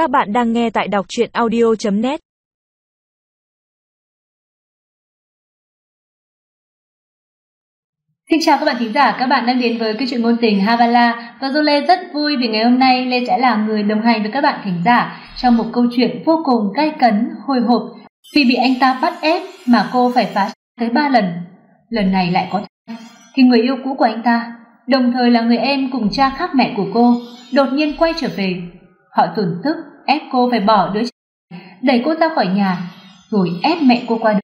Các bạn đang nghe tại đọc chuyện audio.net Xin chào các bạn thính giả, các bạn đang đến với câu chuyện ngôn tình Havala và Du Lê rất vui vì ngày hôm nay Lê sẽ là người đồng hành với các bạn thính giả trong một câu chuyện vô cùng cay cấn, hồi hộp vì bị anh ta bắt ép mà cô phải phá tới ba lần. Lần này lại có thì người yêu cũ của anh ta, đồng thời là người em cùng cha khác mẹ của cô, đột nhiên quay trở về. Họ tổn tức ép cô phải bỏ đứa trẻ đẩy cô ra khỏi nhà, rồi ép mẹ cô qua đời.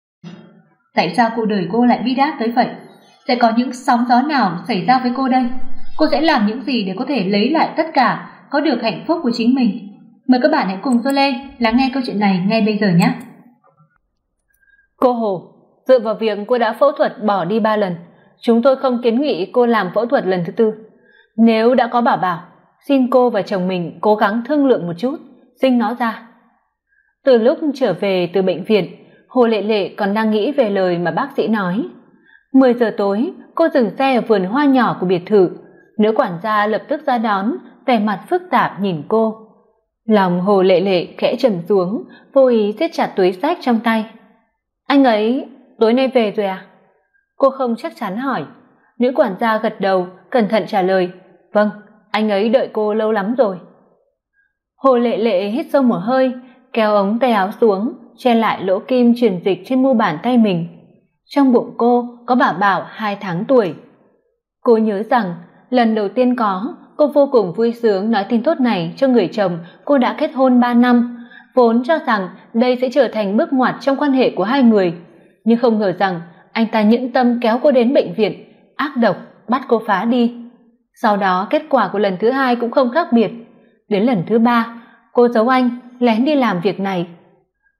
Tại sao cuộc đời cô lại bi đát tới vậy? Sẽ có những sóng gió nào xảy ra với cô đây? Cô sẽ làm những gì để có thể lấy lại tất cả, có được hạnh phúc của chính mình? Mời các bạn hãy cùng tôi Lê lắng nghe câu chuyện này ngay bây giờ nhé. Cô Hồ, dựa vào việc cô đã phẫu thuật bỏ đi ba lần, chúng tôi không kiến nghị cô làm phẫu thuật lần thứ tư. Nếu đã có bảo bảo, xin cô và chồng mình cố gắng thương lượng một chút, sinh nó ra. Từ lúc trở về từ bệnh viện, Hồ Lệ Lệ còn đang nghĩ về lời mà bác sĩ nói. 10 giờ tối, cô dừng xe ở vườn hoa nhỏ của biệt thự. Nữ quản gia lập tức ra đón, vẻ mặt phức tạp nhìn cô. Lòng Hồ Lệ Lệ khẽ trầm xuống, vô ý siết chặt túi sách trong tay. Anh ấy tối nay về rồi à? Cô không chắc chắn hỏi. Nữ quản gia gật đầu, cẩn thận trả lời, "Vâng, anh ấy đợi cô lâu lắm rồi." Hồ Lệ Lệ hít sâu một hơi, kéo ống tay áo xuống, che lại lỗ kim truyền dịch trên mu bàn tay mình. Trong bụng cô có bảo bảo hai tháng tuổi. Cô nhớ rằng lần đầu tiên có, cô vô cùng vui sướng nói tin tốt này cho người chồng cô đã kết hôn ba năm, vốn cho rằng đây sẽ trở thành bước ngoặt trong quan hệ của hai người, nhưng không ngờ rằng anh ta nhẫn tâm kéo cô đến bệnh viện, ác độc bắt cô phá đi. Sau đó kết quả của lần thứ hai cũng không khác biệt. Đến lần thứ ba, cô giấu anh lén đi làm việc này.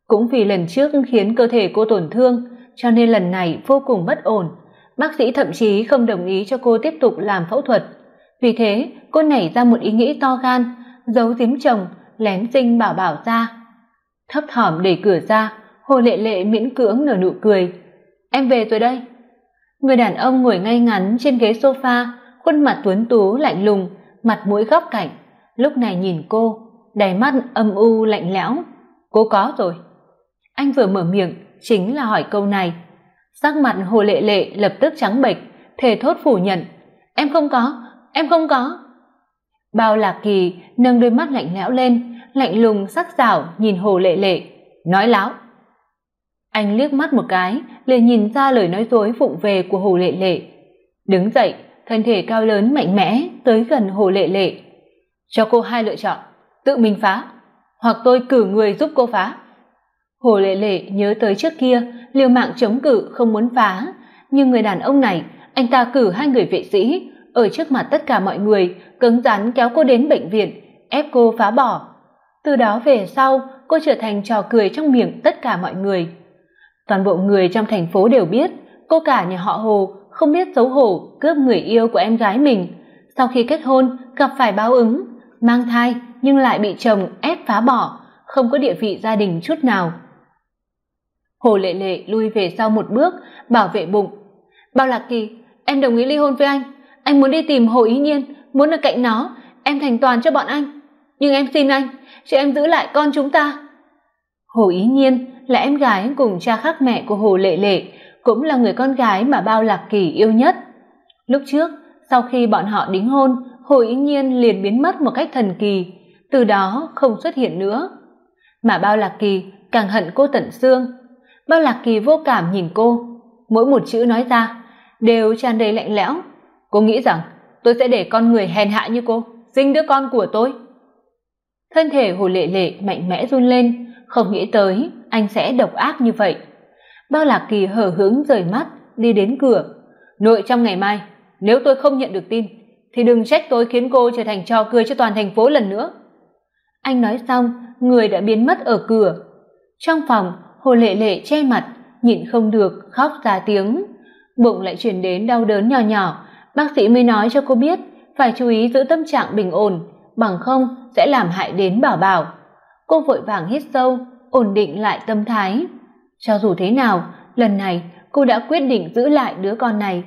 Cũng vì lần trước khiến cơ thể cô tổn thương, cho nên lần này vô cùng bất ổn. Bác sĩ thậm chí không đồng ý cho cô tiếp tục làm phẫu thuật. Vì thế, cô nảy ra một ý nghĩ to gan, giấu giếm chồng, lén sinh bảo bảo ra. Thấp thỏm đẩy cửa ra, Hồ Lệ Lệ miễn cưỡng nở nụ cười. "Em về rồi đây." Người đàn ông ngồi ngay ngắn trên ghế sofa, khuôn mặt tuấn tú lạnh lùng, mặt mũi góc cạnh, lúc này nhìn cô, đầy mắt âm u lạnh lẽo. "Cô có rồi." Anh vừa mở miệng chính là hỏi câu này. Sắc mặt Hồ Lệ Lệ lập tức trắng bệch, thề thốt phủ nhận, "Em không có, em không có." Bao Lạc Kỳ nâng đôi mắt lạnh lẽo lên, lạnh lùng sắc sảo nhìn Hồ Lệ Lệ, nói láo. Anh liếc mắt một cái, liền nhìn ra lời nói dối vụng về của Hồ Lệ Lệ. Đứng dậy, thân thể cao lớn mạnh mẽ tới gần Hồ Lệ Lệ. Cho cô hai lựa chọn, tự mình phá, hoặc tôi cử người giúp cô phá. Hồ Lệ Lệ nhớ tới trước kia, liều mạng chống cự không muốn phá, nhưng người đàn ông này, anh ta cử hai người vệ sĩ ở trước mặt tất cả mọi người, cứng rắn kéo cô đến bệnh viện, ép cô phá bỏ. Từ đó về sau, cô trở thành trò cười trong miệng tất cả mọi người. Toàn bộ người trong thành phố đều biết, cô cả nhà họ Hồ không biết xấu hổ cướp người yêu của em gái mình, sau khi kết hôn gặp phải báo ứng, mang thai nhưng lại bị chồng ép phá bỏ, không có địa vị gia đình chút nào. Hồ Lệ Lệ lui về sau một bước, bảo vệ bụng. "Bao Lạc Kỳ, em đồng ý ly hôn với anh, anh muốn đi tìm Hồ Ý Nhiên, muốn ở cạnh nó, em thành toàn cho bọn anh. Nhưng em xin anh, cho em giữ lại con chúng ta." Hồ Ý Nhiên là em gái cùng cha khác mẹ của Hồ Lệ Lệ, cũng là người con gái mà Bao Lạc Kỳ yêu nhất. Lúc trước, sau khi bọn họ đính hôn, Hồ Ý Nhiên liền biến mất một cách thần kỳ, từ đó không xuất hiện nữa. Mà Bao Lạc Kỳ càng hận cô tận xương. Bao Lạc Kỳ vô cảm nhìn cô, mỗi một chữ nói ra đều tràn đầy lạnh lẽo. Cô nghĩ rằng tôi sẽ để con người hèn hạ như cô sinh đứa con của tôi. Thân thể Hồ Lệ Lệ mạnh mẽ run lên, không nghĩ tới anh sẽ độc ác như vậy. Bao Lạc Kỳ hở hững rời mắt, đi đến cửa. Nội trong ngày mai, nếu tôi không nhận được tin, thì đừng trách tôi khiến cô trở thành trò cười cho toàn thành phố lần nữa. Anh nói xong, người đã biến mất ở cửa. Trong phòng, Hồ Lệ Lệ che mặt, nhịn không được khóc ra tiếng. Bụng lại truyền đến đau đớn nhỏ nhỏ, bác sĩ mới nói cho cô biết phải chú ý giữ tâm trạng bình ổn, bằng không sẽ làm hại đến bảo bảo. Cô vội vàng hít sâu, ổn định lại tâm thái. Cho dù thế nào, lần này cô đã quyết định giữ lại đứa con này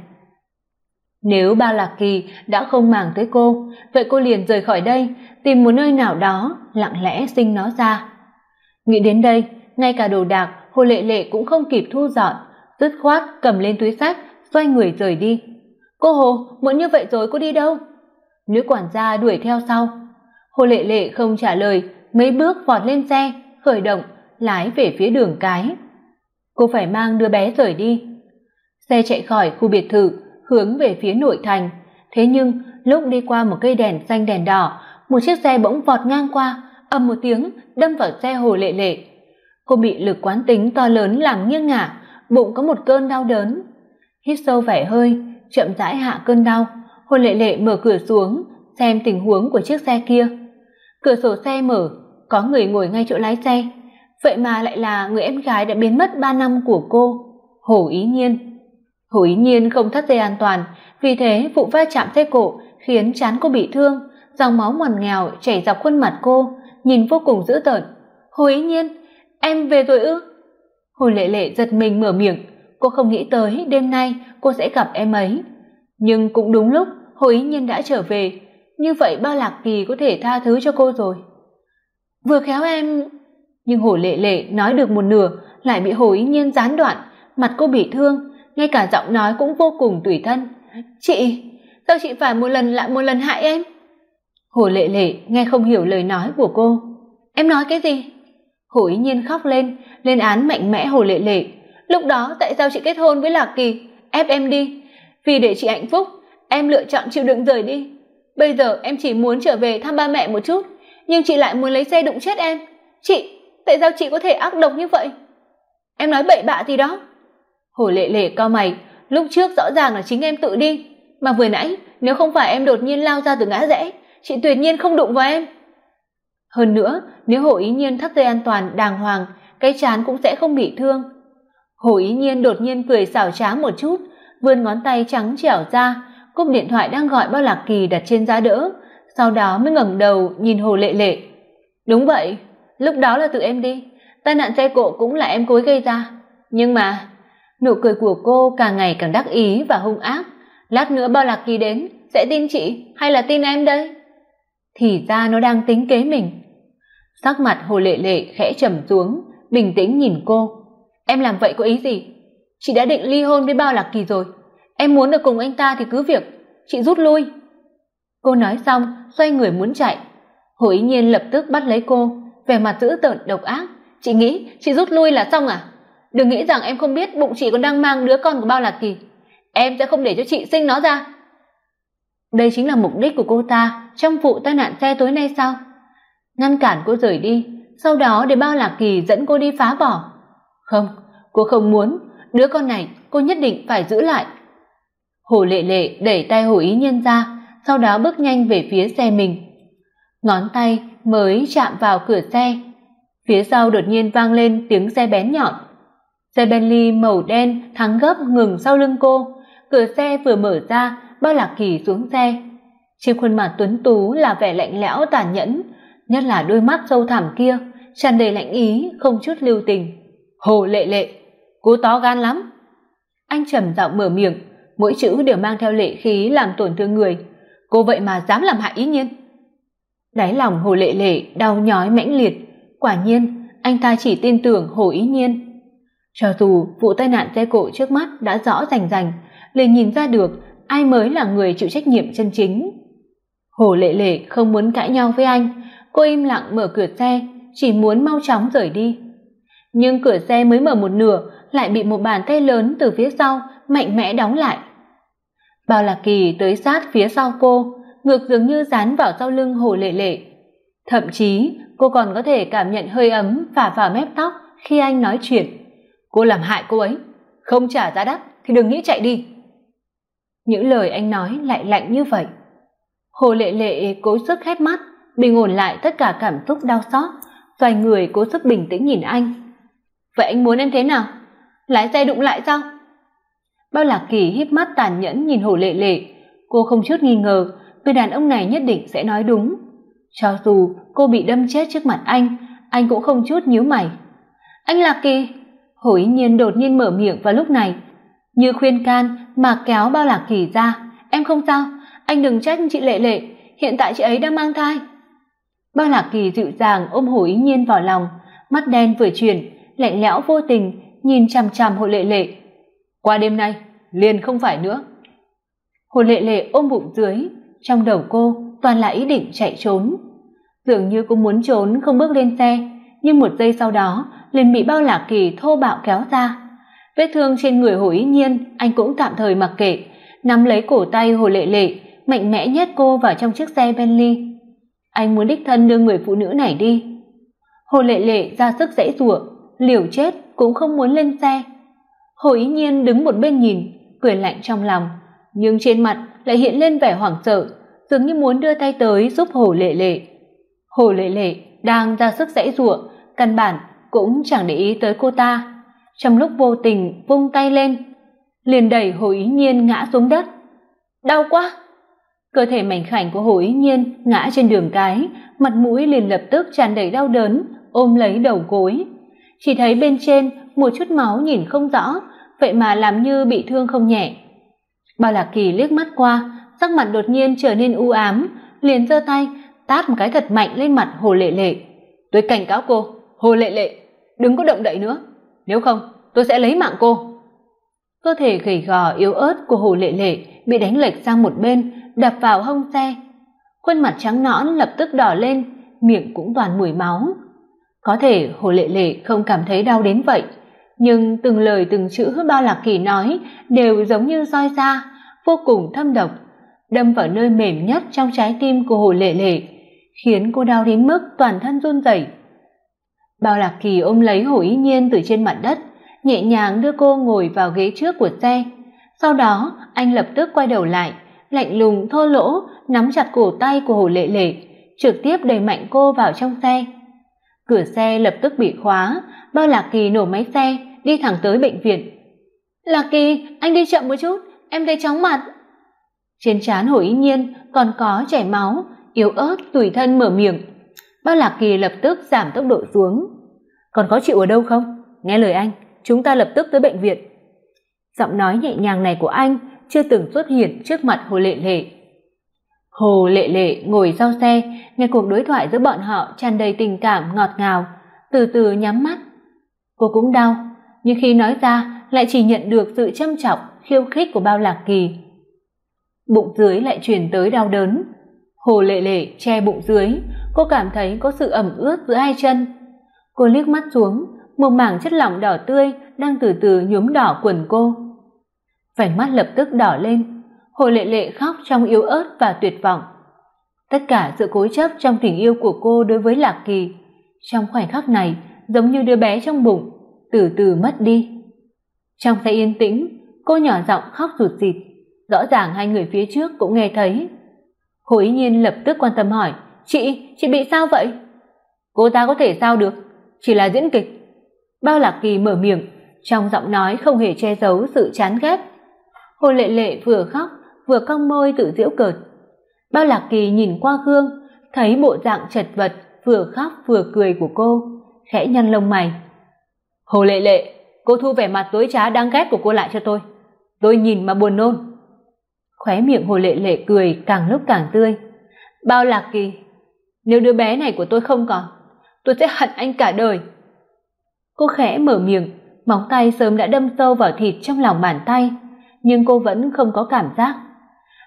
nếu bao lạc kỳ đã không màng tới cô, vậy cô liền rời khỏi đây, tìm một nơi nào đó lặng lẽ sinh nó ra. Nghĩ đến đây, ngay cả đồ đạc, hồ lệ lệ cũng không kịp thu dọn, dứt khoát cầm lên túi sách, xoay người rời đi. Cô hồ, muộn như vậy rồi cô đi đâu? Nữ quản gia đuổi theo sau. Hồ lệ lệ không trả lời, mấy bước vọt lên xe, khởi động, lái về phía đường cái. Cô phải mang đứa bé rời đi. Xe chạy khỏi khu biệt thự hướng về phía nội thành. Thế nhưng, lúc đi qua một cây đèn xanh đèn đỏ, một chiếc xe bỗng vọt ngang qua, ầm một tiếng, đâm vào xe hồ lệ lệ. Cô bị lực quán tính to lớn làm nghiêng ngả, bụng có một cơn đau đớn. Hít sâu vài hơi, chậm rãi hạ cơn đau, hồ lệ lệ mở cửa xuống, xem tình huống của chiếc xe kia. Cửa sổ xe mở, có người ngồi ngay chỗ lái xe. Vậy mà lại là người em gái đã biến mất ba năm của cô. Hồ ý nhiên hồ ý nhiên không thắt dây an toàn, vì thế vụ va chạm xe cổ khiến trán cô bị thương, dòng máu ngoằn nghèo chảy dọc khuôn mặt cô, nhìn vô cùng dữ tợn. Hồ ý nhiên, em về rồi ư? Hồ lệ lệ giật mình mở miệng, cô không nghĩ tới đêm nay cô sẽ gặp em ấy. Nhưng cũng đúng lúc hồ ý nhiên đã trở về, như vậy bao lạc kỳ có thể tha thứ cho cô rồi. Vừa khéo em, nhưng hồ lệ lệ nói được một nửa, lại bị hồ ý nhiên gián đoạn, mặt cô bị thương ngay cả giọng nói cũng vô cùng tủi thân. Chị, sao chị phải một lần lại một lần hại em? Hồ lệ lệ nghe không hiểu lời nói của cô. Em nói cái gì? Hồ ý nhiên khóc lên lên án mạnh mẽ hồ lệ lệ. Lúc đó tại sao chị kết hôn với lạc kỳ? Ép em đi. Vì để chị hạnh phúc, em lựa chọn chịu đựng rời đi. Bây giờ em chỉ muốn trở về thăm ba mẹ một chút, nhưng chị lại muốn lấy xe đụng chết em. Chị, tại sao chị có thể ác độc như vậy? Em nói bậy bạ gì đó hồ lệ lệ cao mày, lúc trước rõ ràng là chính em tự đi. Mà vừa nãy, nếu không phải em đột nhiên lao ra từ ngã rẽ, chị tuyệt nhiên không đụng vào em. Hơn nữa, nếu hồ ý nhiên thắt dây an toàn đàng hoàng, cái chán cũng sẽ không bị thương. Hồ ý nhiên đột nhiên cười xảo trá một chút, vươn ngón tay trắng trẻo ra, cúp điện thoại đang gọi bao lạc kỳ đặt trên giá đỡ, sau đó mới ngẩng đầu nhìn hồ lệ lệ. Đúng vậy, lúc đó là tự em đi, tai nạn xe cộ cũng là em cối gây ra. Nhưng mà nụ cười của cô càng ngày càng đắc ý và hung ác. Lát nữa bao lạc kỳ đến, sẽ tin chị hay là tin em đây? Thì ra nó đang tính kế mình. Sắc mặt hồ lệ lệ khẽ trầm xuống, bình tĩnh nhìn cô. Em làm vậy có ý gì? Chị đã định ly hôn với bao lạc kỳ rồi. Em muốn được cùng anh ta thì cứ việc. Chị rút lui. Cô nói xong, xoay người muốn chạy. Hồ ý nhiên lập tức bắt lấy cô. Vẻ mặt dữ tợn, độc ác. Chị nghĩ chị rút lui là xong à? Đừng nghĩ rằng em không biết bụng chị còn đang mang đứa con của bao lạc kỳ. Em sẽ không để cho chị sinh nó ra. Đây chính là mục đích của cô ta trong vụ tai nạn xe tối nay sao? Ngăn cản cô rời đi, sau đó để bao lạc kỳ dẫn cô đi phá bỏ. Không, cô không muốn. Đứa con này cô nhất định phải giữ lại. Hồ lệ lệ đẩy tay hồ ý nhân ra, sau đó bước nhanh về phía xe mình. Ngón tay mới chạm vào cửa xe. Phía sau đột nhiên vang lên tiếng xe bén nhọn xe bentley màu đen, thắng gấp ngừng sau lưng cô. Cửa xe vừa mở ra bao lạc kỳ xuống xe. Trên khuôn mặt tuấn tú là vẻ lạnh lẽo tàn nhẫn, nhất là đôi mắt sâu thẳm kia, tràn đầy lạnh ý, không chút lưu tình. Hồ lệ lệ, cô to gan lắm. Anh trầm giọng mở miệng, mỗi chữ đều mang theo lệ khí làm tổn thương người. Cô vậy mà dám làm hại ý nhiên. Đáy lòng hồ lệ lệ đau nhói mãnh liệt. Quả nhiên, anh ta chỉ tin tưởng hồ ý nhiên cho dù vụ tai nạn xe cộ trước mắt đã rõ rành rành liền nhìn ra được ai mới là người chịu trách nhiệm chân chính. Hồ lệ lệ không muốn cãi nhau với anh, cô im lặng mở cửa xe, chỉ muốn mau chóng rời đi. Nhưng cửa xe mới mở một nửa, lại bị một bàn tay lớn từ phía sau mạnh mẽ đóng lại. Bao lạc kỳ tới sát phía sau cô ngược dường như dán vào sau lưng hồ lệ lệ. Thậm chí, cô còn có thể cảm nhận hơi ấm phả vào mép tóc khi anh nói chuyện cô làm hại cô ấy. Không trả giá đắt thì đừng nghĩ chạy đi. Những lời anh nói lại lạnh như vậy. Hồ lệ lệ cố sức khép mắt, bình ổn lại tất cả cảm xúc đau xót. Xoay người cố sức bình tĩnh nhìn anh. Vậy anh muốn em thế nào? Lái xe đụng lại sao? Bao lạc kỳ híp mắt tàn nhẫn nhìn hồ lệ lệ. Cô không chút nghi ngờ, người đàn ông này nhất định sẽ nói đúng. Cho dù cô bị đâm chết trước mặt anh anh cũng không chút nhíu mày. Anh lạc kỳ hồ ý nhiên đột nhiên mở miệng vào lúc này. Như khuyên can, mà kéo bao lạc kỳ ra. Em không sao, anh đừng trách chị lệ lệ, hiện tại chị ấy đang mang thai. Bao lạc kỳ dịu dàng ôm hồ ý nhiên vào lòng, mắt đen vừa chuyển, lạnh lẽo vô tình, nhìn chằm chằm hồ lệ lệ. Qua đêm nay, liền không phải nữa. Hồ lệ lệ ôm bụng dưới, trong đầu cô toàn là ý định chạy trốn. Dường như cô muốn trốn không bước lên xe, nhưng một giây sau đó liền bị bao lạc kỳ thô bạo kéo ra. Vết thương trên người hồ ý nhiên, anh cũng tạm thời mặc kệ, nắm lấy cổ tay hồ lệ lệ, mạnh mẽ nhét cô vào trong chiếc xe bentley. Anh muốn đích thân đưa người phụ nữ này đi. Hồ lệ lệ ra sức dãy giụa liều chết cũng không muốn lên xe. Hồ ý nhiên đứng một bên nhìn, cười lạnh trong lòng, nhưng trên mặt lại hiện lên vẻ hoảng sợ, dường như muốn đưa tay tới giúp hồ lệ lệ. Hồ lệ lệ đang ra sức dãy giụa căn bản cũng chẳng để ý tới cô ta. Trong lúc vô tình vung tay lên, liền đẩy hồ ý nhiên ngã xuống đất. Đau quá! Cơ thể mảnh khảnh của hồ ý nhiên ngã trên đường cái, mặt mũi liền lập tức tràn đầy đau đớn, ôm lấy đầu gối. Chỉ thấy bên trên một chút máu nhìn không rõ, vậy mà làm như bị thương không nhẹ. Bao lạc kỳ liếc mắt qua, sắc mặt đột nhiên trở nên u ám, liền giơ tay tát một cái thật mạnh lên mặt hồ lệ lệ. Tôi cảnh cáo cô hồ lệ lệ, đừng có động đậy nữa. Nếu không, tôi sẽ lấy mạng cô. Cơ thể gầy gò, yếu ớt của hồ lệ lệ bị đánh lệch sang một bên, đập vào hông xe. Khuôn mặt trắng nõn lập tức đỏ lên, miệng cũng toàn mùi máu. Có thể hồ lệ lệ không cảm thấy đau đến vậy, nhưng từng lời từng chữ bao lạc kỳ nói đều giống như roi da vô cùng thâm độc, đâm vào nơi mềm nhất trong trái tim của hồ lệ lệ, khiến cô đau đến mức toàn thân run rẩy bao lạc kỳ ôm lấy hồ ý nhiên từ trên mặt đất, nhẹ nhàng đưa cô ngồi vào ghế trước của xe. Sau đó, anh lập tức quay đầu lại, lạnh lùng thô lỗ, nắm chặt cổ tay của hồ lệ lệ, trực tiếp đẩy mạnh cô vào trong xe. Cửa xe lập tức bị khóa bao lạc kỳ nổ máy xe, đi thẳng tới bệnh viện. Lạc kỳ, anh đi chậm một chút, em thấy chóng mặt. Trên trán hồ ý nhiên còn có chảy máu, yếu ớt tủi thân mở miệng bao lạc kỳ lập tức giảm tốc độ xuống. Còn có chịu ở đâu không? Nghe lời anh, chúng ta lập tức tới bệnh viện. Giọng nói nhẹ nhàng này của anh chưa từng xuất hiện trước mặt hồ lệ lệ. Hồ lệ lệ ngồi sau xe, nghe cuộc đối thoại giữa bọn họ tràn đầy tình cảm ngọt ngào, từ từ nhắm mắt. Cô cũng đau, nhưng khi nói ra lại chỉ nhận được sự châm chọc khiêu khích của bao lạc kỳ. Bụng dưới lại truyền tới đau đớn. Hồ lệ lệ che bụng dưới cô cảm thấy có sự ẩm ướt giữa hai chân. Cô liếc mắt xuống, một mảng chất lỏng đỏ tươi đang từ từ nhuốm đỏ quần cô. Vành mắt lập tức đỏ lên, hồ lệ lệ khóc trong yếu ớt và tuyệt vọng. Tất cả sự cố chấp trong tình yêu của cô đối với lạc kỳ trong khoảnh khắc này giống như đứa bé trong bụng, từ từ mất đi. Trong xe yên tĩnh, cô nhỏ giọng khóc rụt rịt. Rõ ràng hai người phía trước cũng nghe thấy. Hồ ý nhiên lập tức quan tâm hỏi chị chị bị sao vậy? Cô ta có thể sao được, chỉ là diễn kịch. Bao lạc kỳ mở miệng, trong giọng nói không hề che giấu sự chán ghét. Hồ lệ lệ vừa khóc, vừa cong môi tự giễu cợt. Bao lạc kỳ nhìn qua gương, thấy bộ dạng chật vật, vừa khóc vừa cười của cô, khẽ nhăn lông mày. Hồ lệ lệ, cô thu vẻ mặt tối trá đáng ghét của cô lại cho tôi. Tôi nhìn mà buồn nôn. Khóe miệng hồ lệ lệ cười càng lúc càng tươi. Bao lạc kỳ nếu đứa bé này của tôi không còn, tôi sẽ hận anh cả đời. Cô khẽ mở miệng, móng tay sớm đã đâm sâu vào thịt trong lòng bàn tay, nhưng cô vẫn không có cảm giác.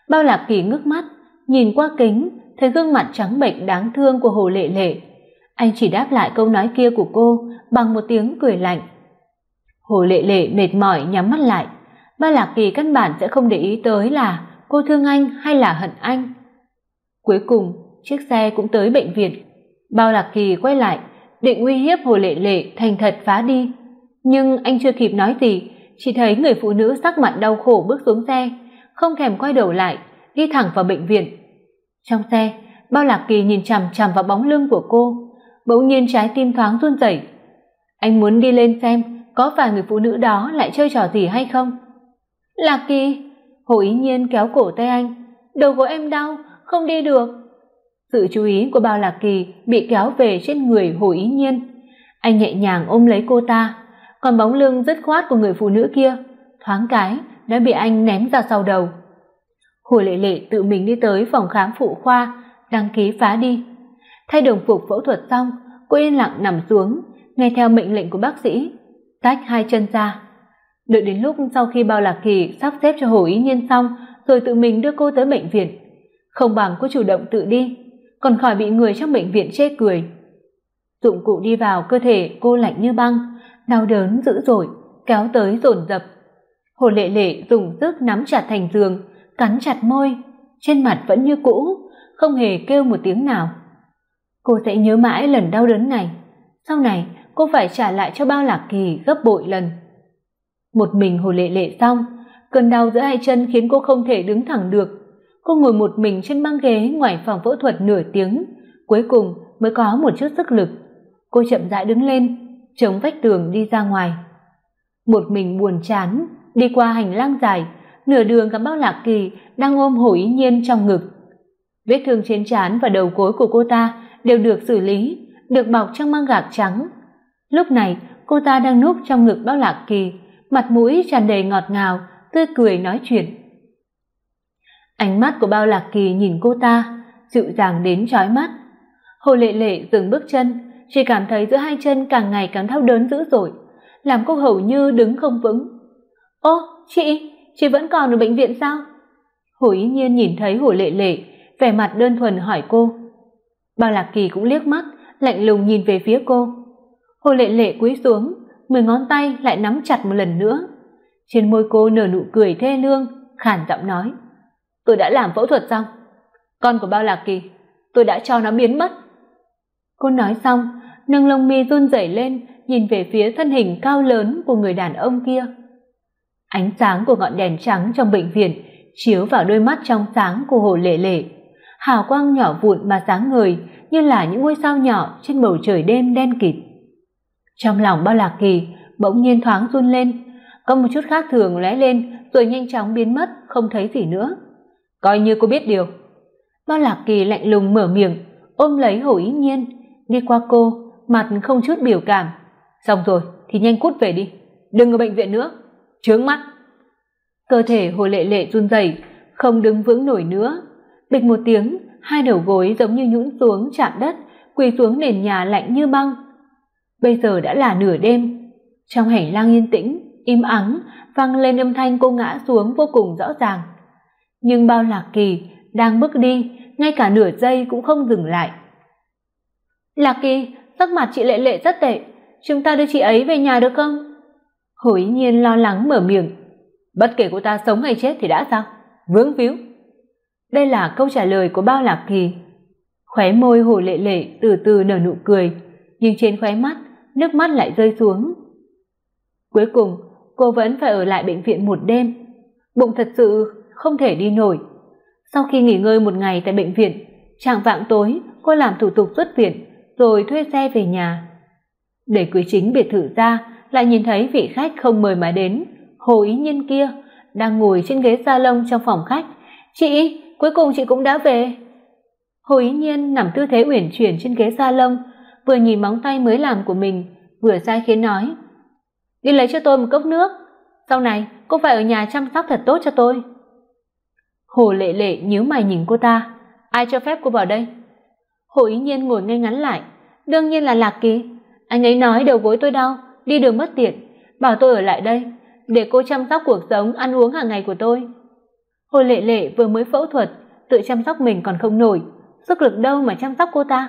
Bao lạc kỳ ngước mắt, nhìn qua kính, thấy gương mặt trắng bệch đáng thương của hồ lệ lệ. Anh chỉ đáp lại câu nói kia của cô bằng một tiếng cười lạnh. Hồ lệ lệ mệt mỏi nhắm mắt lại. Ba lạc kỳ căn bản sẽ không để ý tới là cô thương anh hay là hận anh. Cuối cùng chiếc xe cũng tới bệnh viện. Bao lạc kỳ quay lại, định uy hiếp hồ lệ lệ thành thật phá đi. Nhưng anh chưa kịp nói gì, chỉ thấy người phụ nữ sắc mặt đau khổ bước xuống xe, không thèm quay đầu lại, đi thẳng vào bệnh viện. Trong xe, bao lạc kỳ nhìn chằm chằm vào bóng lưng của cô, bỗng nhiên trái tim thoáng run rẩy. Anh muốn đi lên xem có phải người phụ nữ đó lại chơi trò gì hay không. Lạc kỳ, hồ ý nhiên kéo cổ tay anh, đầu của em đau, không đi được sự chú ý của bao lạc kỳ bị kéo về trên người hồ ý nhiên. Anh nhẹ nhàng ôm lấy cô ta. Còn bóng lưng dứt khoát của người phụ nữ kia, thoáng cái, đã bị anh ném ra sau đầu. Hồ lệ lệ tự mình đi tới phòng khám phụ khoa, đăng ký phá đi. Thay đồng phục phẫu thuật xong, cô yên lặng nằm xuống, nghe theo mệnh lệnh của bác sĩ, tách hai chân ra. Đợi đến lúc sau khi bao lạc kỳ sắp xếp cho hồ ý nhiên xong, rồi tự mình đưa cô tới bệnh viện. Không bằng cô chủ động tự đi còn khỏi bị người trong bệnh viện chê cười. Dụng cụ đi vào cơ thể cô lạnh như băng, đau đớn dữ dội, kéo tới dồn dập. Hồ lệ lệ dùng sức nắm chặt thành giường, cắn chặt môi, trên mặt vẫn như cũ, không hề kêu một tiếng nào. Cô sẽ nhớ mãi lần đau đớn này. Sau này, cô phải trả lại cho bao lạc kỳ gấp bội lần. Một mình hồ lệ lệ xong, cơn đau giữa hai chân khiến cô không thể đứng thẳng được cô ngồi một mình trên băng ghế ngoài phòng phẫu thuật nửa tiếng. Cuối cùng mới có một chút sức lực. Cô chậm rãi đứng lên, chống vách tường đi ra ngoài. Một mình buồn chán, đi qua hành lang dài, nửa đường gặp bao lạc kỳ đang ôm hồ ý nhiên trong ngực. Vết thương trên trán và đầu gối của cô ta đều được xử lý, được bọc trong băng gạc trắng. Lúc này, cô ta đang núp trong ngực bao lạc kỳ, mặt mũi tràn đầy ngọt ngào, tươi cười nói chuyện ánh mắt của bao lạc kỳ nhìn cô ta, dịu dàng đến chói mắt. Hồ lệ lệ dừng bước chân, chỉ cảm thấy giữa hai chân càng ngày càng đau đớn dữ dội, làm cô hầu như đứng không vững. Ô, chị chị vẫn còn ở bệnh viện sao? Hồ ý nhiên nhìn thấy hồ lệ lệ, vẻ mặt đơn thuần hỏi cô. Bao lạc kỳ cũng liếc mắt, lạnh lùng nhìn về phía cô. Hồ lệ lệ cúi xuống, mười ngón tay lại nắm chặt một lần nữa. Trên môi cô nở nụ cười thê lương, khàn giọng nói tôi đã làm phẫu thuật xong. Con của bao lạc kỳ, tôi đã cho nó biến mất. Cô nói xong, nâng lông mi run rẩy lên, nhìn về phía thân hình cao lớn của người đàn ông kia. Ánh sáng của ngọn đèn trắng trong bệnh viện chiếu vào đôi mắt trong sáng của hồ lệ lệ. Hào quang nhỏ vụn mà sáng ngời, như là những ngôi sao nhỏ trên bầu trời đêm đen kịt. Trong lòng bao lạc kỳ bỗng nhiên thoáng run lên. Có một chút khác thường lóe lên, rồi nhanh chóng biến mất, không thấy gì nữa coi như cô biết điều. Bao lạc kỳ lạnh lùng mở miệng, ôm lấy hồ ý nhiên. Đi qua cô, mặt không chút biểu cảm. Xong rồi, thì nhanh cút về đi. Đừng ở bệnh viện nữa. Trướng mắt. Cơ thể hồ lệ lệ run rẩy, không đứng vững nổi nữa. Bịch một tiếng, hai đầu gối giống như nhũn xuống chạm đất, quỳ xuống nền nhà lạnh như băng. Bây giờ đã là nửa đêm. Trong hành lang yên tĩnh, im ắng, vang lên âm thanh cô ngã xuống vô cùng rõ ràng nhưng bao lạc kỳ, đang bước đi, ngay cả nửa giây cũng không dừng lại. Lạc kỳ, sắc mặt chị lệ lệ rất tệ. Chúng ta đưa chị ấy về nhà được không? Hồ ý nhiên lo lắng mở miệng. Bất kể cô ta sống hay chết thì đã sao? Vướng víu. Đây là câu trả lời của bao lạc kỳ. Khóe môi hồ lệ lệ từ từ nở nụ cười, nhưng trên khóe mắt, nước mắt lại rơi xuống. Cuối cùng, cô vẫn phải ở lại bệnh viện một đêm. Bụng thật sự không thể đi nổi. Sau khi nghỉ ngơi một ngày tại bệnh viện trạng vạng tối, cô làm thủ tục xuất viện, rồi thuê xe về nhà. Để quý chính biệt thự ra, lại nhìn thấy vị khách không mời mà đến, hồ ý nhiên kia, đang ngồi trên ghế salon trong phòng khách. Chị, cuối cùng chị cũng đã về. Hồ ý nhiên nằm tư thế uyển chuyển trên ghế salon, vừa nhìn móng tay mới làm của mình, vừa sai khiến nói, đi lấy cho tôi một cốc nước. Sau này, cô phải ở nhà chăm sóc thật tốt cho tôi hồ lệ lệ nhíu mày nhìn cô ta. Ai cho phép cô vào đây? Hồ ý nhiên ngồi ngay ngắn lại. Đương nhiên là lạc kỳ. Anh ấy nói đầu gối tôi đau, đi đường mất tiện. Bảo tôi ở lại đây, để cô chăm sóc cuộc sống, ăn uống hàng ngày của tôi. Hồ lệ lệ vừa mới phẫu thuật, tự chăm sóc mình còn không nổi. Sức lực đâu mà chăm sóc cô ta?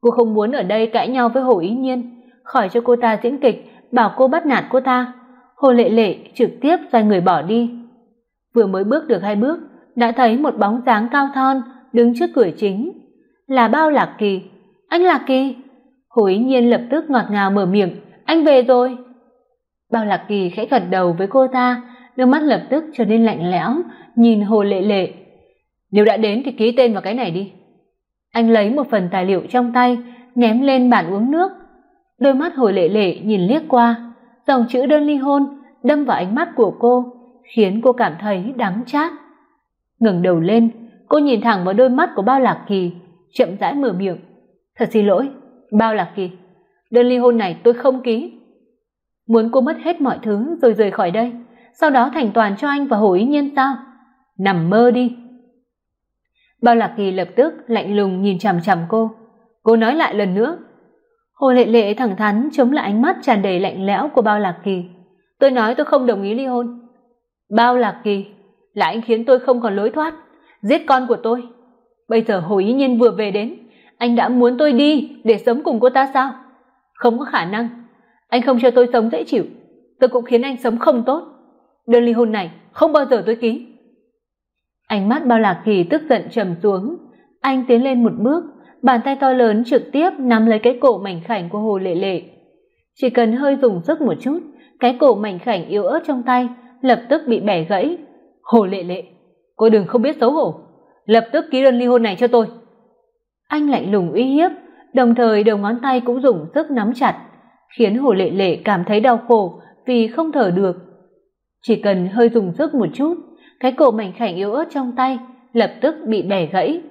Cô không muốn ở đây cãi nhau với hồ ý nhiên. Khỏi cho cô ta diễn kịch, bảo cô bắt nạt cô ta. Hồ lệ lệ trực tiếp xoay người bỏ đi. Vừa mới bước được hai bước đã thấy một bóng dáng cao thon đứng trước cửa chính. Là bao lạc kỳ. Anh lạc kỳ? Hồ ý nhiên lập tức ngọt ngào mở miệng. Anh về rồi. Bao lạc kỳ khẽ gật đầu với cô ta đôi mắt lập tức trở nên lạnh lẽo, nhìn hồ lệ lệ. Nếu đã đến thì ký tên vào cái này đi. Anh lấy một phần tài liệu trong tay, ném lên bàn uống nước. Đôi mắt hồ lệ lệ nhìn liếc qua. Dòng chữ đơn ly hôn đâm vào ánh mắt của cô, khiến cô cảm thấy đắng chát ngẩng đầu lên. Cô nhìn thẳng vào đôi mắt của bao lạc kỳ, chậm rãi mở miệng. Thật xin lỗi, bao lạc kỳ, đơn ly hôn này tôi không ký. Muốn cô mất hết mọi thứ rồi rời khỏi đây, sau đó thành toàn cho anh và hồ ý nhiên sao? Nằm mơ đi. Bao lạc kỳ lập tức lạnh lùng nhìn chằm chằm cô. Cô nói lại lần nữa. Hồ lệ lệ thẳng thắn chống lại ánh mắt tràn đầy lạnh lẽo của bao lạc kỳ. Tôi nói tôi không đồng ý ly hôn. Bao lạc kỳ là anh khiến tôi không còn lối thoát. Giết con của tôi. Bây giờ hồ ý nhiên vừa về đến, anh đã muốn tôi đi để sống cùng cô ta sao? Không có khả năng. Anh không cho tôi sống dễ chịu. Tôi cũng khiến anh sống không tốt. Đơn ly hôn này không bao giờ tôi ký. Ánh mắt bao lạc kỳ tức giận trầm xuống. Anh tiến lên một bước, bàn tay to lớn trực tiếp nắm lấy cái cổ mảnh khảnh của hồ lệ lệ. Chỉ cần hơi dùng sức một chút, cái cổ mảnh khảnh yếu ớt trong tay lập tức bị bẻ gãy hồ lệ lệ, cô đừng không biết xấu hổ. Lập tức ký đơn ly hôn này cho tôi. Anh lạnh lùng uy hiếp, đồng thời đầu ngón tay cũng dùng sức nắm chặt, khiến hồ lệ lệ cảm thấy đau khổ vì không thở được. Chỉ cần hơi dùng sức một chút, cái cổ mảnh khảnh yếu ớt trong tay lập tức bị bẻ gãy.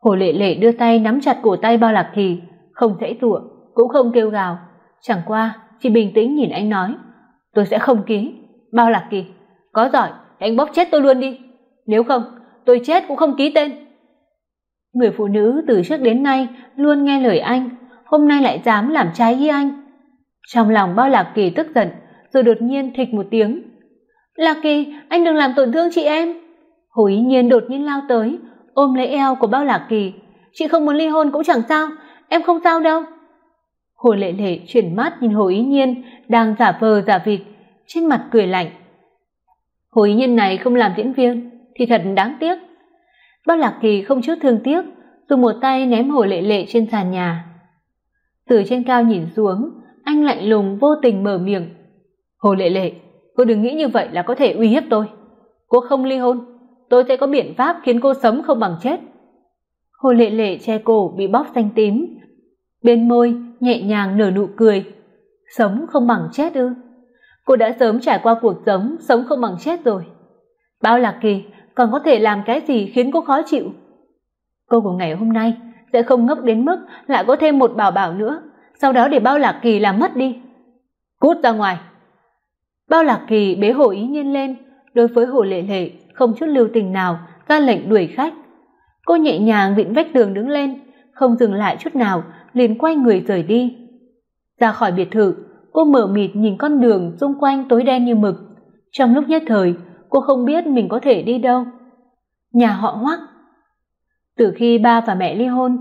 Hồ lệ lệ đưa tay nắm chặt cổ tay bao lạc kỳ, không dãy giụa, cũng không kêu gào. Chẳng qua, chỉ bình tĩnh nhìn anh nói, tôi sẽ không ký, bao lạc kỳ, có giỏi anh bóp chết tôi luôn đi. Nếu không, tôi chết cũng không ký tên. Người phụ nữ từ trước đến nay luôn nghe lời anh, hôm nay lại dám làm trái ý anh. Trong lòng bao lạc kỳ tức giận, rồi đột nhiên thịch một tiếng. Lạc kỳ, anh đừng làm tổn thương chị em. Hồ ý nhiên đột nhiên lao tới, ôm lấy eo của bao lạc kỳ. Chị không muốn ly hôn cũng chẳng sao, em không sao đâu. Hồ lệ lệ chuyển mắt nhìn hồ ý nhiên đang giả vờ giả vịt, trên mặt cười lạnh hồ ý nhiên này không làm diễn viên, thì thật đáng tiếc. Bao lạc kỳ không chút thương tiếc, dùng một tay ném hồ lệ lệ trên sàn nhà. Từ trên cao nhìn xuống, anh lạnh lùng vô tình mở miệng. Hồ lệ lệ, cô đừng nghĩ như vậy là có thể uy hiếp tôi. Cô không ly hôn, tôi sẽ có biện pháp khiến cô sống không bằng chết. Hồ lệ lệ che cổ bị bóp xanh tím. Bên môi nhẹ nhàng nở nụ cười. Sống không bằng chết ư? Cô đã sớm trải qua cuộc sống sống không bằng chết rồi. Bao lạc kỳ, còn có thể làm cái gì khiến cô khó chịu? Cô của ngày hôm nay sẽ không ngốc đến mức lại có thêm một bảo bảo nữa, sau đó để bao lạc kỳ làm mất đi. Cút ra ngoài. Bao lạc kỳ bế hồ ý nhiên lên, đối với hồ lệ lệ, không chút lưu tình nào, ra lệnh đuổi khách. Cô nhẹ nhàng vịn vách tường đứng lên, không dừng lại chút nào, liền quay người rời đi. Ra khỏi biệt thự cô mở mịt nhìn con đường xung quanh tối đen như mực. Trong lúc nhất thời, cô không biết mình có thể đi đâu. Nhà họ hoắc. Từ khi ba và mẹ ly hôn,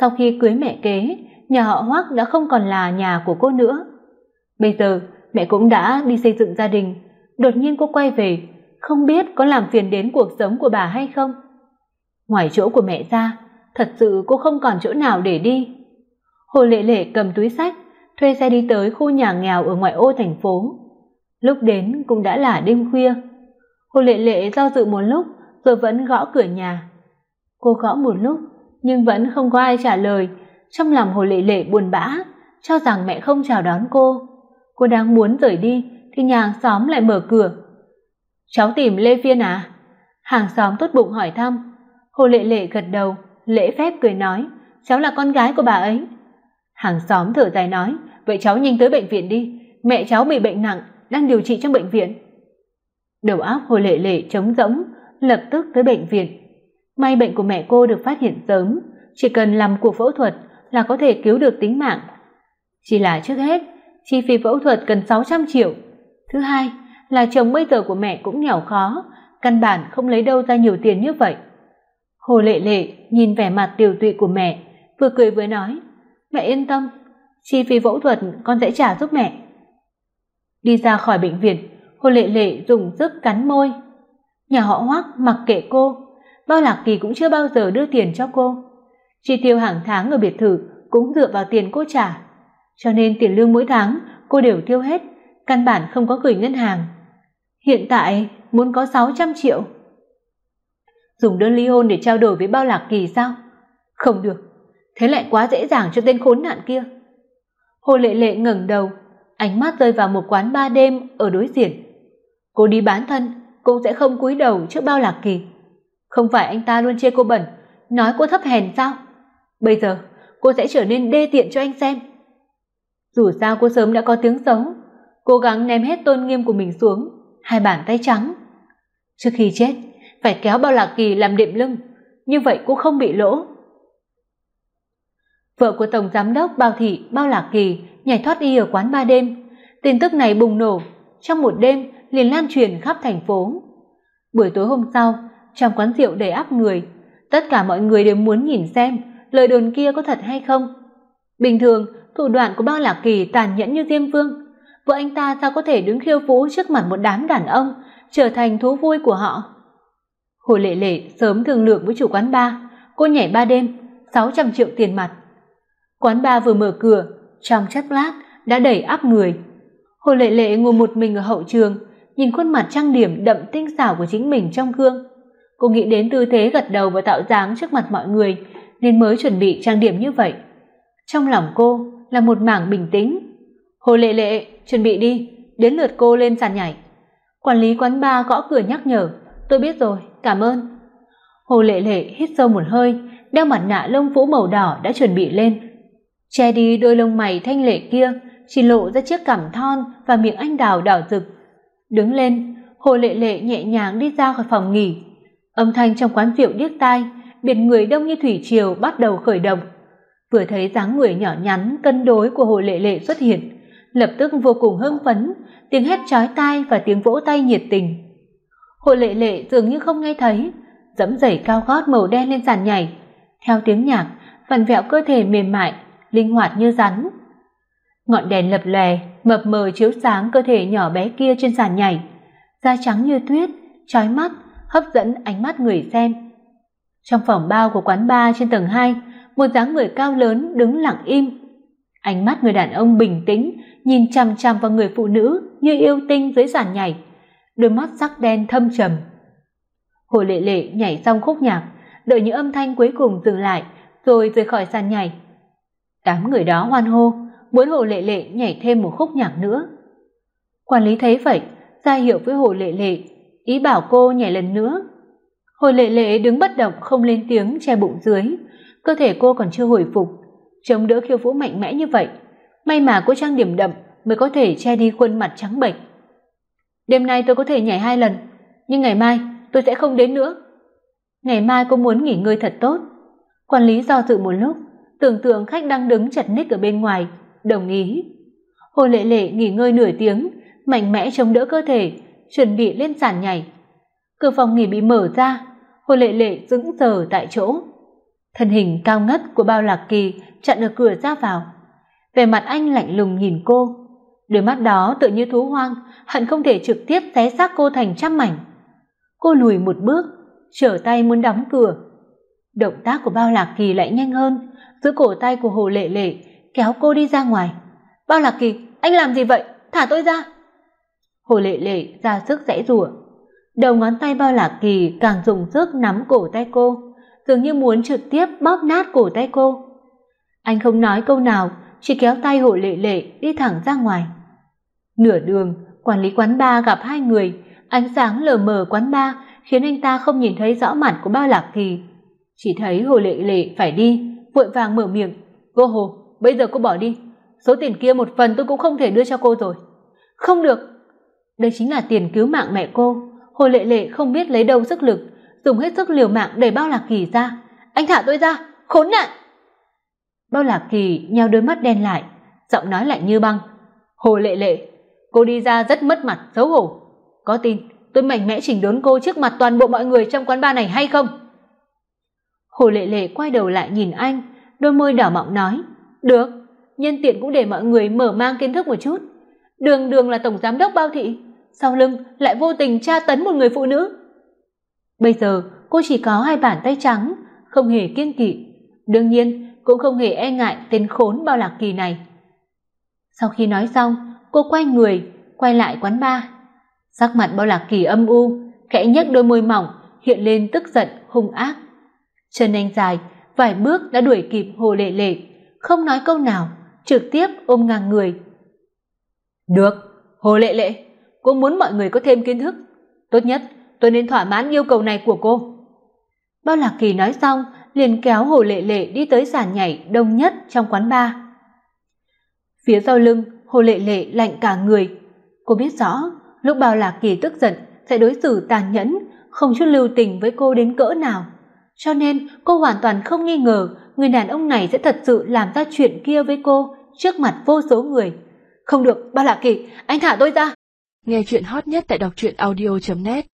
sau khi cưới mẹ kế, nhà họ hoắc đã không còn là nhà của cô nữa. Bây giờ, mẹ cũng đã đi xây dựng gia đình. Đột nhiên cô quay về, không biết có làm phiền đến cuộc sống của bà hay không. Ngoài chỗ của mẹ ra, thật sự cô không còn chỗ nào để đi. Hồ lệ lệ cầm túi sách thuê xe đi tới khu nhà nghèo ở ngoại ô thành phố. Lúc đến cũng đã là đêm khuya. Hồ lệ lệ do dự một lúc rồi vẫn gõ cửa nhà. Cô gõ một lúc nhưng vẫn không có ai trả lời. Trong lòng hồ lệ lệ buồn bã, cho rằng mẹ không chào đón cô. Cô đang muốn rời đi thì nhà hàng xóm lại mở cửa. Cháu tìm lê phiên à? Hàng xóm tốt bụng hỏi thăm. Hồ lệ lệ gật đầu, lễ phép cười nói, cháu là con gái của bà ấy hàng xóm thở dài nói, vậy cháu nhanh tới bệnh viện đi. Mẹ cháu bị bệnh nặng, đang điều trị trong bệnh viện. Đầu óc hồ lệ lệ trống rỗng, lập tức tới bệnh viện. May bệnh của mẹ cô được phát hiện sớm, chỉ cần làm cuộc phẫu thuật là có thể cứu được tính mạng. Chỉ là trước hết, chi phí phẫu thuật cần sáu trăm triệu. Thứ hai, là chồng bây giờ của mẹ cũng nghèo khó, căn bản không lấy đâu ra nhiều tiền như vậy. Hồ lệ lệ nhìn vẻ mặt tiều tụy của mẹ, vừa cười vừa nói mẹ yên tâm, chi phí phẫu thuật con sẽ trả giúp mẹ. Đi ra khỏi bệnh viện, hồ lệ lệ dùng sức cắn môi. Nhà họ hoắc mặc kệ cô, bao lạc kỳ cũng chưa bao giờ đưa tiền cho cô. Chi tiêu hàng tháng ở biệt thự cũng dựa vào tiền cô trả. Cho nên tiền lương mỗi tháng, cô đều tiêu hết, căn bản không có gửi ngân hàng. Hiện tại muốn có sáu trăm triệu. Dùng đơn ly hôn để trao đổi với bao lạc kỳ sao? Không được thế lại quá dễ dàng cho tên khốn nạn kia. Hồ lệ lệ ngẩng đầu, ánh mắt rơi vào một quán ba đêm ở đối diện. Cô đi bán thân cô sẽ không cúi đầu trước bao lạc kỳ. Không phải anh ta luôn chê cô bẩn, nói cô thấp hèn sao? Bây giờ, cô sẽ trở nên đê tiện cho anh xem. Dù sao cô sớm đã có tiếng xấu, cố gắng ném hết tôn nghiêm của mình xuống, hai bàn tay trắng. Trước khi chết, phải kéo bao lạc kỳ làm đệm lưng, như vậy cô không bị lỗ vợ của tổng giám đốc bao thị, bao lạc kỳ nhảy thoát y ở quán ba đêm. Tin tức này bùng nổ. Trong một đêm, liền lan truyền khắp thành phố. Buổi tối hôm sau, trong quán rượu đầy áp người, tất cả mọi người đều muốn nhìn xem lời đồn kia có thật hay không. Bình thường, thủ đoạn của bao lạc kỳ tàn nhẫn như diêm vương. Vợ anh ta sao có thể đứng khiêu vũ trước mặt một đám đàn ông, trở thành thú vui của họ? Hồ lệ lệ sớm thương lượng với chủ quán ba. Cô nhảy ba đêm, sáu trăm triệu tiền mặt quán bar vừa mở cửa, trong chốc lát đã đầy áp người. Hồ lệ lệ ngồi một mình ở hậu trường, nhìn khuôn mặt trang điểm đậm tinh xảo của chính mình trong gương. Cô nghĩ đến tư thế gật đầu và tạo dáng trước mặt mọi người, nên mới chuẩn bị trang điểm như vậy. Trong lòng cô là một mảng bình tĩnh. Hồ lệ lệ, chuẩn bị đi, đến lượt cô lên sàn nhảy. Quản lý quán bar gõ cửa nhắc nhở, tôi biết rồi, cảm ơn. Hồ lệ lệ hít sâu một hơi, đeo mặt nạ lông vũ màu đỏ đã chuẩn bị lên che đi đôi lông mày thanh lệ kia, chỉ lộ ra chiếc cằm thon và miệng anh đào đỏ rực. Đứng lên, hồ lệ lệ nhẹ nhàng đi ra khỏi phòng nghỉ. Âm thanh trong quán rượu điếc tai biển người đông như thủy triều bắt đầu khởi động. Vừa thấy dáng người nhỏ nhắn, cân đối của hồ lệ lệ xuất hiện, lập tức vô cùng hưng phấn, tiếng hét chói tai và tiếng vỗ tay nhiệt tình. Hồ lệ lệ dường như không nghe thấy dẫm giày cao gót màu đen lên sàn nhảy. Theo tiếng nhạc, vặn vẹo cơ thể mềm mại linh hoạt như rắn. Ngọn đèn lập lòe, mập mờ chiếu sáng cơ thể nhỏ bé kia trên sàn nhảy. Da trắng như tuyết chói mắt, hấp dẫn ánh mắt người xem. Trong phòng bao của quán bar trên tầng hai, một dáng người cao lớn đứng lặng im. Ánh mắt người đàn ông bình tĩnh, nhìn chằm chằm vào người phụ nữ như yêu tinh dưới sàn nhảy. Đôi mắt sắc đen thâm trầm. Hồ lệ lệ nhảy xong khúc nhạc, đợi những âm thanh cuối cùng dừng lại, rồi rời khỏi sàn nhảy đám người đó hoan hô muốn hồ lệ lệ nhảy thêm một khúc nhạc nữa. Quản lý thấy vậy, ra hiệu với hồ lệ lệ, ý bảo cô nhảy lần nữa. Hồ lệ lệ đứng bất động không lên tiếng che bụng dưới, cơ thể cô còn chưa hồi phục, chống đỡ khiêu vũ mạnh mẽ như vậy. May mà cô trang điểm đậm mới có thể che đi khuôn mặt trắng bệch. Đêm nay tôi có thể nhảy hai lần, nhưng ngày mai tôi sẽ không đến nữa. Ngày mai cô muốn nghỉ ngơi thật tốt. Quản lý do dự một lúc tưởng tượng khách đang đứng chật ních ở bên ngoài, đồng ý. Hồ lệ lệ nghỉ ngơi nửa tiếng, mạnh mẽ chống đỡ cơ thể, chuẩn bị lên sàn nhảy. Cửa phòng nghỉ bị mở ra, hồ lệ lệ dững chờ tại chỗ. Thân hình cao ngất của bao lạc kỳ chặn ở cửa ra vào. Vẻ mặt anh lạnh lùng nhìn cô. Đôi mắt đó tự như thú hoang, hận không thể trực tiếp xé xác cô thành trăm mảnh. Cô lùi một bước, trở tay muốn đóng cửa. Động tác của bao lạc kỳ lại nhanh hơn giữ cổ tay của hồ lệ lệ, kéo cô đi ra ngoài. Bao lạc kỳ, anh làm gì vậy? Thả tôi ra. Hồ lệ lệ ra sức giãy giụa đầu ngón tay bao lạc kỳ càng dùng sức nắm cổ tay cô, dường như muốn trực tiếp bóp nát cổ tay cô. Anh không nói câu nào, chỉ kéo tay hồ lệ lệ đi thẳng ra ngoài. Nửa đường, quản lý quán bar gặp hai người. Ánh sáng lờ mờ quán bar khiến anh ta không nhìn thấy rõ mặt của bao lạc kỳ. Chỉ thấy hồ lệ lệ phải đi vội vàng mở miệng. Cô hồ, bây giờ cô bỏ đi. Số tiền kia một phần tôi cũng không thể đưa cho cô rồi. Không được. Đây chính là tiền cứu mạng mẹ cô. Hồ lệ lệ không biết lấy đâu sức lực, dùng hết sức liều mạng để bao lạc kỳ ra. Anh thả tôi ra, khốn nạn! Bao lạc kỳ nheo đôi mắt đen lại, giọng nói lạnh như băng. Hồ lệ lệ, cô đi ra rất mất mặt, xấu hổ. Có tin, tôi mạnh mẽ chỉnh đốn cô trước mặt toàn bộ mọi người trong quán bar này hay không? Hồ lệ lệ quay đầu lại nhìn anh, đôi môi đỏ mọng nói, được, nhân tiện cũng để mọi người mở mang kiến thức một chút. Đường đường là tổng giám đốc bao thị, sau lưng lại vô tình tra tấn một người phụ nữ. Bây giờ, cô chỉ có hai bàn tay trắng, không hề kiên kỵ. Đương nhiên, cũng không hề e ngại tên khốn bao lạc kỳ này. Sau khi nói xong, cô quay người, quay lại quán bar. Sắc mặt bao lạc kỳ âm u, khẽ nhếch đôi môi mỏng, hiện lên tức giận, hung ác chân anh dài vài bước đã đuổi kịp hồ lệ lệ, không nói câu nào, trực tiếp ôm ngang người. Được, hồ lệ lệ, cô muốn mọi người có thêm kiến thức. Tốt nhất, tôi nên thỏa mãn yêu cầu này của cô. Bao lạc kỳ nói xong, liền kéo hồ lệ lệ đi tới sàn nhảy đông nhất trong quán bar. Phía sau lưng, hồ lệ lệ lạnh cả người. Cô biết rõ, lúc bao lạc kỳ tức giận sẽ đối xử tàn nhẫn, không chút lưu tình với cô đến cỡ nào cho nên, cô hoàn toàn không nghi ngờ người đàn ông này sẽ thật sự làm ra chuyện kia với cô trước mặt vô số người. Không được, ba lạ kỳ, anh thả tôi ra. Nghe chuyện hot nhất tại đọc truyện audio net.